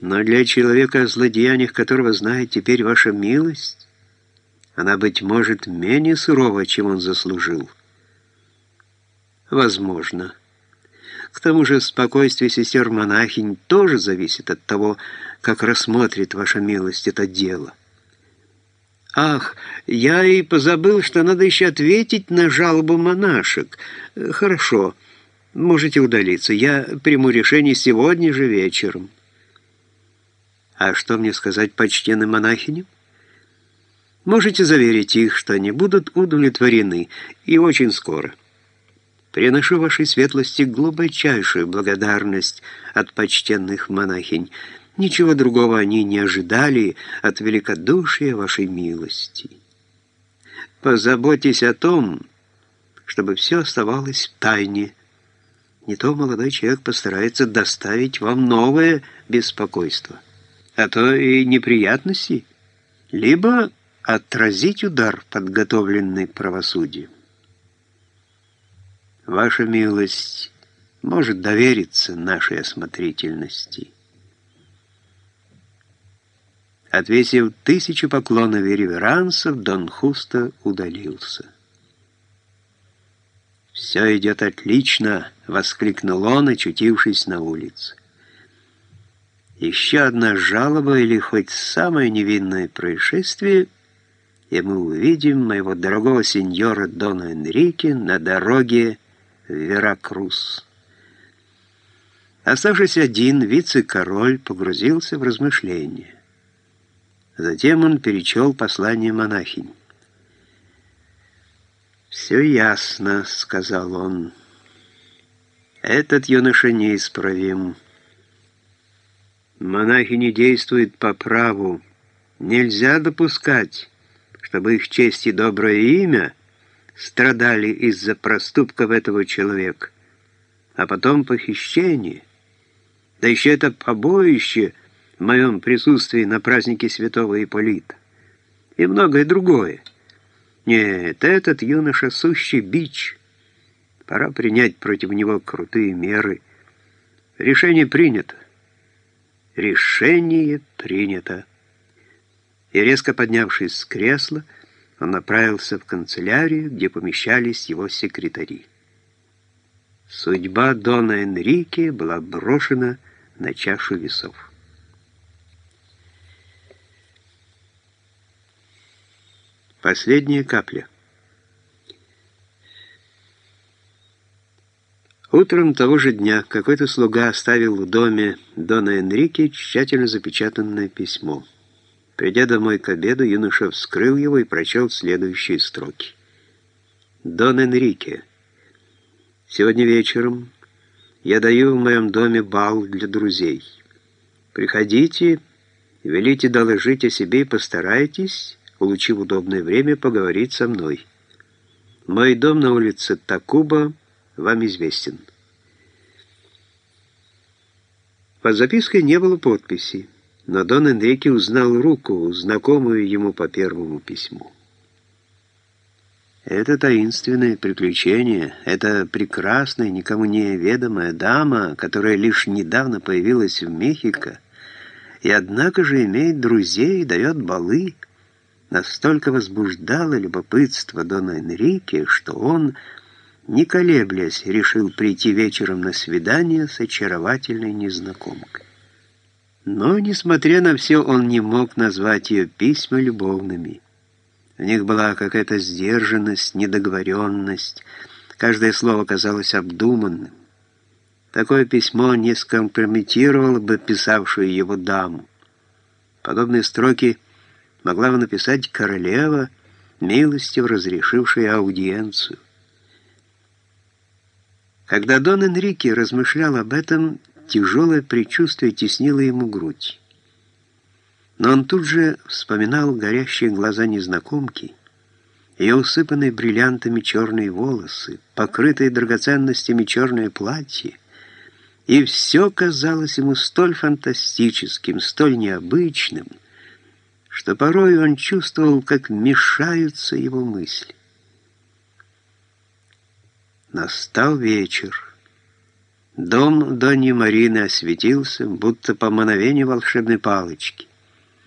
Но для человека, о злодеяниях которого знает теперь ваша милость, она, быть может, менее сурова, чем он заслужил. Возможно. К тому же спокойствие сестер-монахинь тоже зависит от того, как рассмотрит ваша милость это дело. Ах, я и позабыл, что надо еще ответить на жалобу монашек. Хорошо, можете удалиться. Я приму решение сегодня же вечером. А что мне сказать почтенным монахиням? Можете заверить их, что они будут удовлетворены, и очень скоро. Приношу вашей светлости глубочайшую благодарность от почтенных монахинь. Ничего другого они не ожидали от великодушия вашей милости. Позаботьтесь о том, чтобы все оставалось в тайне. Не то молодой человек постарается доставить вам новое беспокойство а то и неприятности, либо отразить удар, подготовленный правосудием. Ваша милость может довериться нашей осмотрительности. Отвесив тысячу поклонов и реверансов, Дон Хуста удалился. «Все идет отлично!» — воскликнул он, очутившись на улице. Еще одна жалоба или хоть самое невинное происшествие, и мы увидим моего дорогого сеньора Дона Энрике на дороге в Веракрус. Оставшись один, вице-король погрузился в размышления. Затем он перечел послание монахинь. «Все ясно», — сказал он. «Этот юноша неисправим». Монахи не действуют по праву. Нельзя допускать, чтобы их честь и доброе имя страдали из-за проступков этого человека, а потом похищение. Да еще это побоище в моем присутствии на празднике святого Ипполита. И многое другое. Нет, этот юноша сущий бич. Пора принять против него крутые меры. Решение принято. Решение принято. И резко поднявшись с кресла, он направился в канцелярию, где помещались его секретари. Судьба Дона Энрике была брошена на чашу весов. Последняя капля. Утром того же дня какой-то слуга оставил в доме Дона Энрике тщательно запечатанное письмо. Придя домой к обеду, юноша вскрыл его и прочел следующие строки. «Дон Энрике, сегодня вечером я даю в моем доме бал для друзей. Приходите, велите доложить о себе и постарайтесь, улучив удобное время, поговорить со мной. Мой дом на улице Такуба — вам известен. Под запиской не было подписи, но Дон Энрике узнал руку, знакомую ему по первому письму. Это таинственное приключение, это прекрасная, никому не ведомая дама, которая лишь недавно появилась в Мехико, и однако же имеет друзей и дает балы, настолько возбуждало любопытство Дона Энрике, что он не колеблясь, решил прийти вечером на свидание с очаровательной незнакомкой. Но, несмотря на все, он не мог назвать ее письма любовными. В них была какая-то сдержанность, недоговоренность, каждое слово казалось обдуманным. Такое письмо не скомпрометировало бы писавшую его даму. Подобные строки могла бы написать королева, милостиво разрешившая аудиенцию. Когда Дон Энрике размышлял об этом, тяжелое предчувствие теснило ему грудь. Но он тут же вспоминал горящие глаза незнакомки, ее усыпанные бриллиантами черные волосы, покрытые драгоценностями черное платье, и все казалось ему столь фантастическим, столь необычным, что порой он чувствовал, как мешаются его мысли. Настал вечер. Дом Доньи Марины осветился, будто по мановению волшебной палочки.